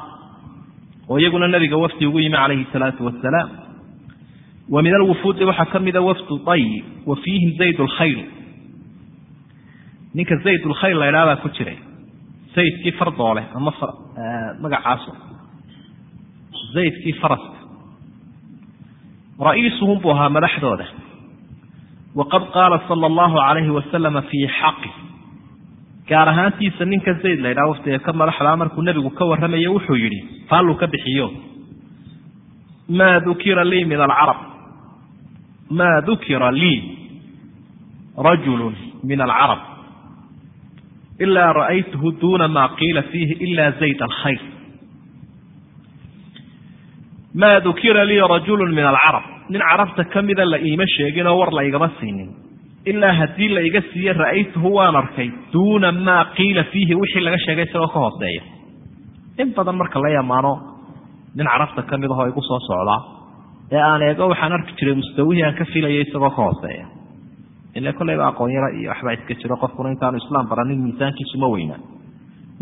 oo iyaguna nabiga wafdi ugu yimi calayhi salaatu wasalaam wa min alwufuudi waxaa ka mida wafdu dayi wa fiihim zayd lkhayl ninka zayd lkhayl la idhaha baa ku jiray. Zaydkii fardoole ama magacaaso zaydkii faraska ra'iisuhum buu ahaa madaxdooda. Waqad qaala sala allahu calayhi wasalama fii xaqi. Gaar ahaantiisa ninka zayd la ydhaha waftiga ka madaxdaa markuu nebigu ka warramayo wuxuu yidhi faalluu ka bixiyo. Maa dukira lii min alcarab maa dukira lii rajulu min alcarab ilaa ra'aytuhu duuna maa qiila fiihi ila zayd alkhayr maa dukira lii rajulu min alcarab nin carabta ka mida la iima sheegin oo war la igama siinin ilaa haddii la iga siiye ra'aytuhu waan arkay duuna maa qiila fiihi wixii laga sheegay isagoo ka hooseeya in badan marka la yamaano nin carabta ka mid ahoo igu soo socdaa ee aan eego waxaan arki jiray mustawihii aan ka filaya isagoo ka hooseeya ile kolleyba aqoonyaro iyo waxbaa iska jiro qofkuna intaanu islaam baranin miisaankiisu ma weynaa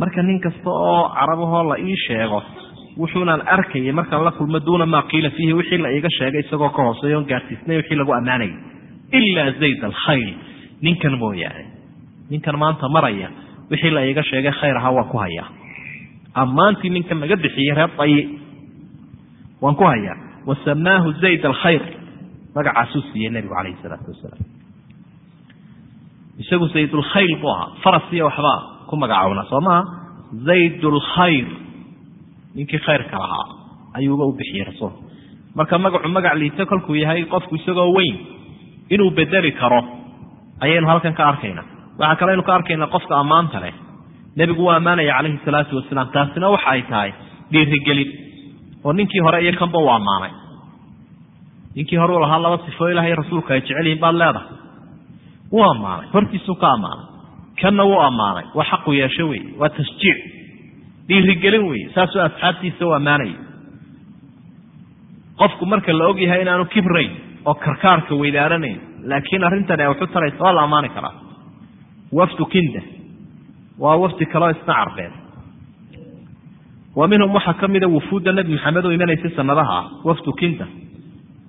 marka nin kasta oo carabahoo la ii sheego wuxuunaan arkayay markaan la kulmo duuna maa qiila fiihi wixii la iiga sheegay isagoo ka hooseeya oon gaadhsiisnay wixii lagu ammaanayay ilaa zayd alkhayl ninkan mooyaane. Ninkan maanta maraya wixii la iiga sheegay khayr ahaa waan ku hayaa. Ammaantii ninkan laga bixiyey reer dayi waan ku hayaa. Wa samaahu zayd alkhayr magacaasuu siiyey nebigu calayhi salaatu wasalaam isagu zaydulkhayl buu ahaa. Faras iyo waxbaa ku magacownaa soo maha zaydulkhayr ninkii khayrka lahaa ayuuba u bixiyey rasuulku marka magacu magac liito kolkuu yahay qofku isagoo weyn inuu bedeli karo ayaynu halkan ka arkaynaa waxaa kaleaynu ka arkaynaa qofka ammaanta leh. Nebigu waa ammaanaya calayhi salaatu wasalaam taasina waxa ay tahay dhiirigelin oo ninkii hore iyo kanba uu ammaanay. Ninkii hore uu lahaa laba sifoo ilahay rasuulka ay jecel yihiin baad leedahay wuu ammaanay hortiisuu ka ammaanay kanna wuu ammaanay waa xaqu yeesho wey waa tashjiic dhiirigelin wey saasuu asxaabtiisa u ammaanaya qofku marka la og yahay inaanu kibrayn oo karkaarka weydaaranayn laakiin arrintani ay waxu taraysa waa la ammaani karaa. Wafdu kinda. Waa wafdi kaloo isna carbeed. Wa minhum waxaa ka mida wufuudda nebi maxamed oo imanaysa sanadaha ah wafdu kinda.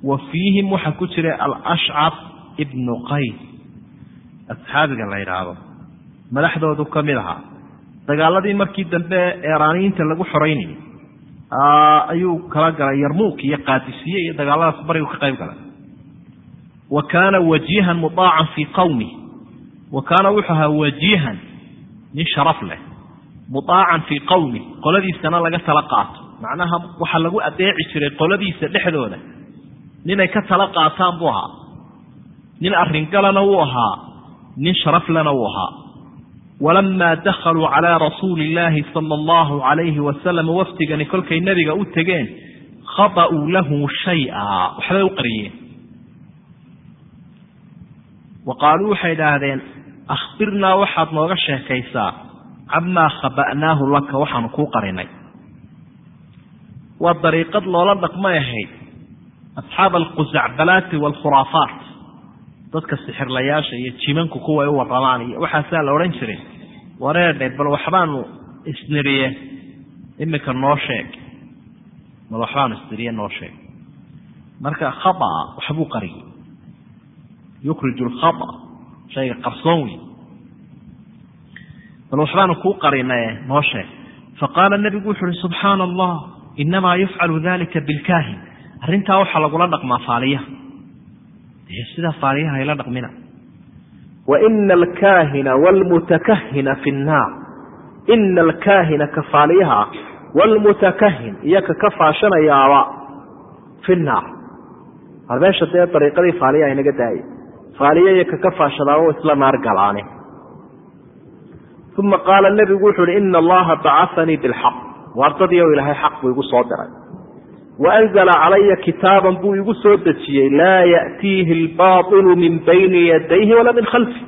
Wa fiihim waxaa ku jira alashcab ibnu qays asxaabiga la yidhaahdo. Madaxdoodu ka mid ahaa dagaaladii markii dambe eeraaniyiinta lagu xoreynayay ayuu kala galay yarmuuk iyo qaadisiye iyo dagaaladaas barigu ka qayb galay wa kaana wajiihan mudaacan fii qawmih wa kaana wuxuu ahaa wajiihan nin sharaf leh mudaacan fii qawmih qoladiisana laga tala qaato. Macnaha waxaa lagu adeeci jiray qoladiisa dhexdooda ninay ka tala qaataan buu ahaa. Nin arringalana wuu ahaa nin sharaflena wuu ahaa walamaa dakhaluu calaa rasuuli illaahi sala allahu calayhi wasalam wafdigani kolkay nebiga u tegeen khaba'uu lahu shay-a waxbay u qariyeen wa qaaluu waxay idhaahdeen akhbirnaa waxaad nooga sheekaysaa camaa khaba'naahu laka waxaanu kuu qarinay waa dariiqad loola dhaqmay ahayd asxaab alqusacbalaati waalkhuraafaat dadka sixirlayaasha iyo jimanku kuwa ay u warramaan iyo waxaasaa la odhan jiray wareerdhe bal waxbaanu isniriye iminka noo sheeg. Bal waxbaanu isniriye noo sheeg. Marka khaaa waxbuu qariyey yukriju lkhaa shayga qarsoon wey bal waxbaanu kuu qarinaye noo sheeg. Faqaala nebigu wuxu uhi subxaana allah inamaa yufcalu dalika bilkaahin. Arrintaa waxaa lagula dhaqmaa faaliyaha sidaa faaliyaha hayla dhaqmina. Waina alkaahina waalmutakahina fi nnaar ina alkaahina kafaaliyaha ah waalmutakahin iyo ka ka faashanayaaba fi naar war meesha dee dariiqadii faaliyaha inaga daayay. Faaliya iyo ka ka faashadaaba isla naar galaane. Uma qaala nebigu wuxu uhi ina allaha bacahanii bilxaq waardadii o ilaahay xaq buu igu soo diray waanzala calaya kitaaban buu igu soo dejiyey laa ya'tiihi albailu min bayni yadayhi walaa min khalfi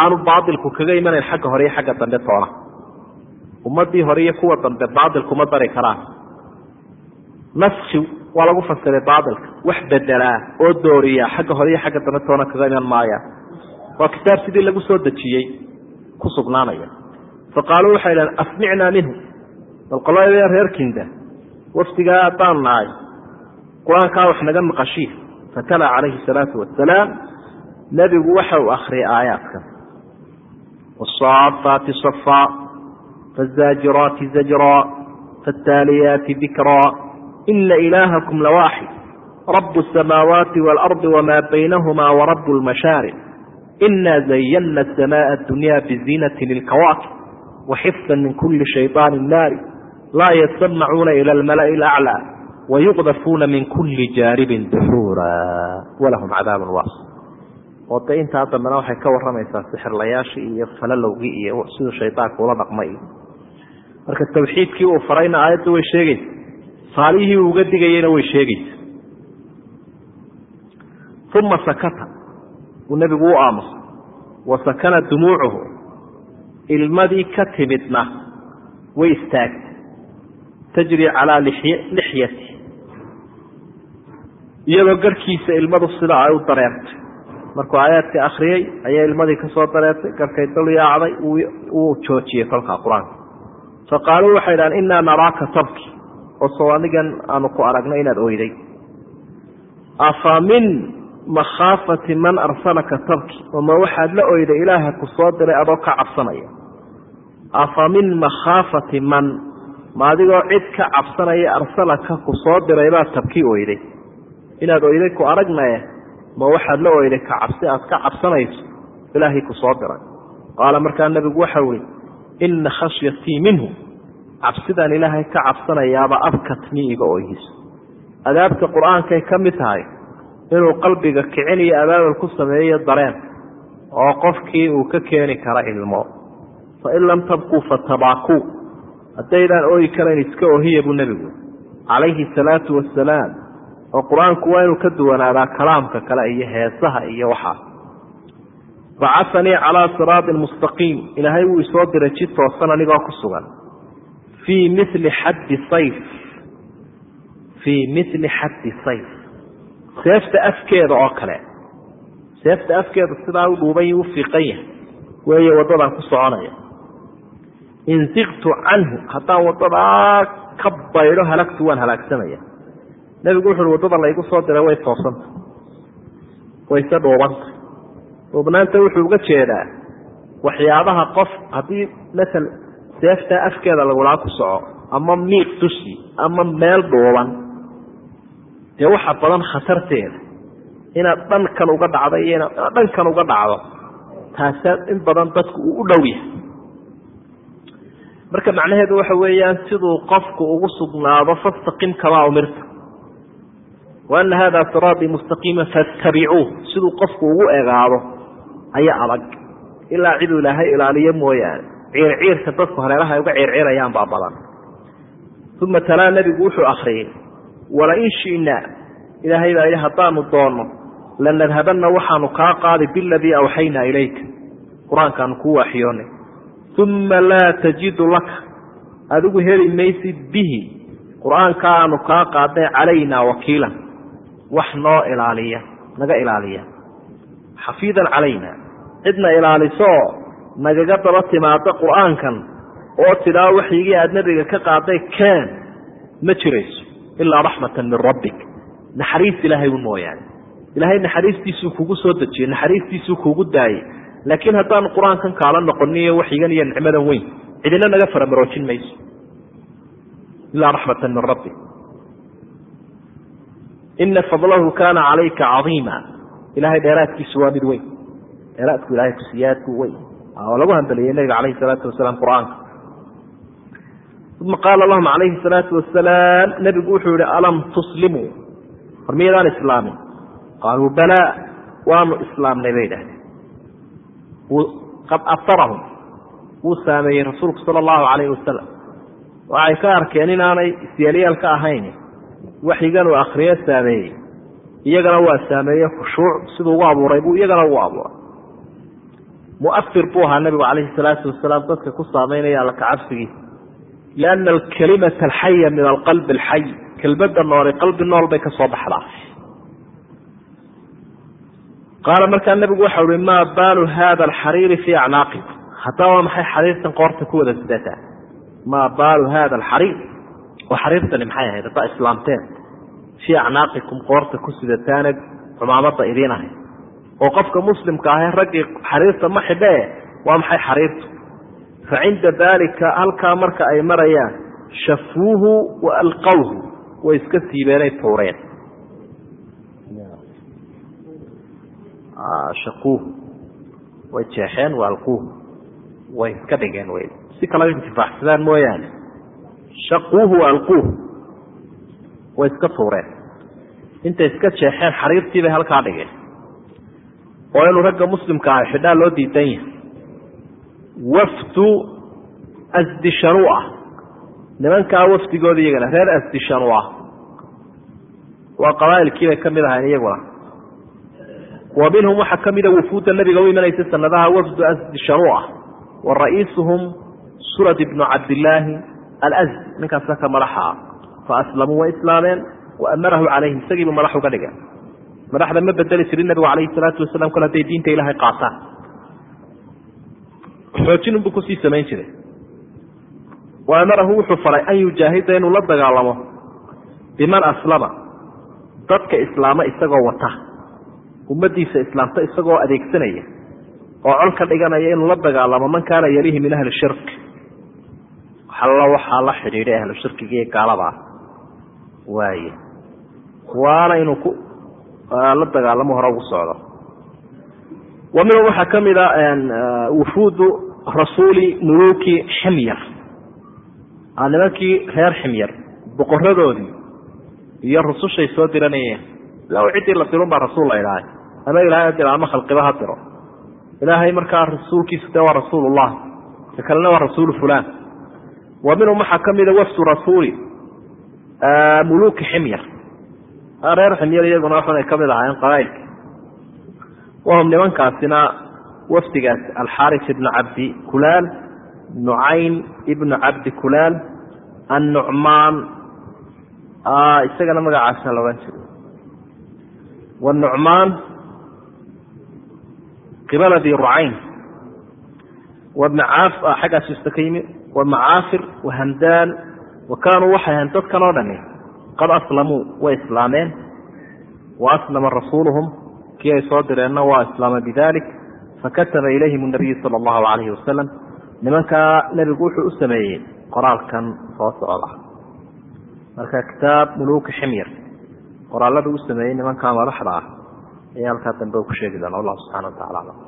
aanu baailku kaga imanayn xagga hore iyo xagga dambe toona ummadii hore iyo kuwa dambe baailkuma dari karaan naski waa lagu fasiray baailka wax bedelaa oo dooriya xagga hore iyo xagga dambe toona kaga iman maaya waa kitaab sidii lagu soo dejiyey ku sugnaanaya faqaaluu waxay dhahen asmicnaa minhu bal qolada reer kinda wafdigaa haddaan nahay. Qur'aankaa wax naga maqashiya fatala calayhi salaatu wasalaam nebigu waxa uu akriyay aayaadkan wasaafaati safaa fazaajiraati zajraa faataaliyaati dikraa ina ilaahakum lawaaxid rabu asamaawaati waalardi wamaa baynahuma warabu lmashaaric ina zayana asamaء addunya biziinati lilkawaakib waxifda min kuli shayطaani naari laa yasamacuuna ila almala'i alaclى wayuqdafuuna min kuli jaaribin duxuura walahum cadaabun waas. Oo de intaa dambena waxay ka waramaysaa sixirlayaashii iyo falalowgii iyo siduu shaydaanka ula dhaqmay. Marka tawxiidkii uu farayna aayadda way sheegaysa saalihii uu uga digayeyna way sheegaysa. Uma sakata uu nebigu u aamusay wa sakana dumuucuhu ilmadii ka timidna way istaagtay tajri calaa lixyati. Iyadoo garhkiisa ilmadu sida ay u dareertay. Markuu aayaadka akriyey ayaa ilmadii ka soo dareertay garhkay dul yaacday wuu joojiyey kolkaa qur'aanka. Faqaaluu waxay dhahan innaa naraaka tabki oo soo anigan aanu ku aragno inaad oyday afa min makhaafati man arsalaka tabki oma waxaad la oyday ilaaha ku soo diray adoo ka cabsanaya. Afa min makhaafati man ma adigoo cid ka cabsanaya arsalaka ku soo diray baad tabki oyday. Inaad oyday ku aragnaye ma waxaad la oyday ka cabsi aad ka cabsanayso ilaahay ku soo diray. Qaala markaa nebigu waxau ihi ina khashyatii minhu. Cabsidaan ilaahay ka cabsanayaaba abkatmi iga oyhiso adaabta qur'aankay ka mid tahay inuu qalbiga kicin iyo abaabal ku sameeyo dareen oo qofkii uu ka keeni kara ilmo. Fain lam tabkuu fatabaakuu haddaydaan ooyi karayn iska ohiya buu nebigu calayhi salaatu wasalaam oo qur'aanku waa inuu ka duwanaadaa kalaamka kale iyo heesaha iyo waxaas bacasanii calaa siraatin mustaqiim ilaahay wuu isoo diray jid toosan anigoo ku sugan. Fii mili xaddi sayf. Fii mili xaddi sayf. Seefta afkeeda oo kale. Seefta afkeeda sidaa u dhuuban u fiiqan yahay. Weeye waddadan ku soconaya in siqtu canhu haddaan waddadaa ka baydho halagtu waan halaagsamaya nebigu wuxu uhi waddada laygu soo diray way toosanta wayse dhuubanta dhuubnaanta wuxuu uga jeedaa waxyaabaha qof haddii masal seeftaa afkeeda lagulaa ku soco ama miiq dusi ama meel dhuuban dee waxa badan khatarteeda inaad dhankan uga dhacdo iyo inaad dhankan uga dhacdo taasaa in badan dadku uu u dhow yahay marka macnaheedu waxa weeyaan siduu qofku ugu sugnaado fastaqim kamaa umirta. Wa ana hada siraatii mustaqiima fattabicuuh siduu qofku ugu egaado ayaa adag. Ilaa ciduu ilaahay ilaaliyo mooyaane. Ciirciirka dadku hareeraha ay uga ciirciirayaan baa badan. Uma talaa nebigu wuxuu akriyey walain shi'naa ilaahay baa yidhi haddaanu doonno lanadhabanna waxaanu kaa qaadi biladii awxaynaa ilayka. Qur'aankaanu kuu waaxiyoonay uma laa tajidu laka. Adigu heli maysid bihi. Qur'aanka kaa qaadnay calaynaa wakiilan wax noo ilaaliya naga ilaaliya. Xafiidan calayna. Cidna ilaalisooo nagaga daba timaada qur'aankan oo tidhaa waxyigii aada nebiga ka qaaday keen. Ma jirayso ilaa raxmatan min rabbik. Naxariis ilaahay u mooyaane. Ilaahay naxariistiisuu kugu soo dejiyey naxariistiisuu kugu daayey laakiin haddaanu qur'aankan kaala noqonin iyo waxyigan iyo nicmadan weyn cidina naga faramaroojin mayso. Ilaa raxmatan min rabbi. Ina fadlahu kaana calayka cadiima. Ilahay dheeraadkiisu waa mid weyn. Dheeraadku ilahay kusiyaadku weyn. Oo lagu hambeliyey nabiga calayhi salaatu wasalaam qur'aanka. Uma qaala lahum calayhi salaatu wasalaam nebigu wuxuu yihi alam tuslimuu war miyaydaan islaamin qaaluu balaa waanu islaamnay bay idhahdeen qad atarahum wuu saameeyey rasuulku sala allahu calayhi wasalam waxay ka arkeen inaanay isyeelyaal ka ahayn. Waxyigan uu akriyo saameeyey. Iyagana waa saameeye khushuuc siduu ugu abuuray buu iyagana ugu abuuray. Muafir buu ahaa nabigu calayhi salaatu wasalaam dadka ku saameynaya alla kacabsigiisa lianna alkalimata alxaya min alqalbi alxay kelmadda noole qalbi nool bay ka soo baxdaa qaala markaa nabigu waxa uhi maa baalu hada alxariiri fii acnaaqikum haddaba waa maxay xariirtan qoorta ku wada sidataa maa baalu hada alxariir oo xariirtani maxay ahayd haddaa islaamteen fii acnaaqikum qoorta ku sidataana cumaamada idiin ahayd oo qofka muslimka ahe raggii xariirta ma xidhee waa maxay xariirtu fa cinda daalika halkaa marka ay marayaan shafuuhu wa alqawhu way iska siibeenay tuureen shaquuhu way jeexeen wa alquuhu way iska dhigeen wy si kala intifaaxsadaan mooyaane. Shaquuhu wa alquuhu way iska tuureen. Intay iska jeexeen xariirtii bay halkaa dhigeen. Oo inuu ragga muslimka ah xidhaa loo diidan yahay. Wafdu asdishanu ah. Nimankaa wafdigooda iyagana reer asdishanu ah. Waa qabaa'ilkii bay ka mid ahayn iyaguna wa minhum waxaa ka mida wufuudda nabiga u imanaysa sanadaha wafdu asdishanu ah wa ra'iisuhum surad ibnu cabdillaahi alsdi ninkaasa ka madaxa. Ah fa aslamuu way islaameen wa amarahu calayhim isagiibuu madax uga dhigeen madaxda ma bedeli jirin nabigu calayhi salaatu wasalam kol hadday diinta ilaahay qaataan. Xoojinunbuu ku sii samayn jiray. Wa amarahu wuxuu faray an yujaahida inuu la dagaalamo. Biman aslama dadka islaama isagoo wata ummadiisa islaamta isagoo adeegsanaya oo col ka dhiganaya inuu la dagaalamo man kaana yalihi min ahli shirk. Allo waxaa la xidhiidhay ahlu shirkiga iyo gaalada ah waaye waana inuu ku la dagaalamo hore ugu socdo. Wa minhum waxaa ka mid a wufuudu rasuuli muluuki ximyar. Nimankii reer ximyar boqoradoodii iyo rusushay soo diranayeen. Ila ciddii la dirun baa rasuul la idhaahay ama ilaahay diro ama khalqiba ha diro ilaahay markaa rasuulkiisu de waa rasuulullah. Ka kalena waa rasuulu fulan wa minhum waxaa ka mida wafdu rasuuli muluuki ximyar. Reer ximyar iyaguna waxun ay ka mid ahaayeen qabaa'ilka. Wahum nimankaasina wafdigaas alxaaris ibnu cabdi kulaal nucayn ibnu cabdi kulaal annucmaan isagana magacaasna la odhan jiro wnucmaan qibala di rucayn xaggaas ista ka yimi wamacaafir wahamdaan wa kaanuu waxay ahayn dadkan oo dhani qad aslamuu way islaameen. Wa aslama rasuuluhum. Kii ay soo direenna waa islaama bidalik. Fakataba ilayhim nabiyu sala allahu calayhi wasalam nimankaa nebigu wuxuu u sameeyey qoraalkan soo socda. Marka kitaab muluuka ximyar. Qoraalada u sameeyey nimankaa madaxda ah ayaa halkaa dambe ku sheegi doona wallahu subxana wa tacala aclam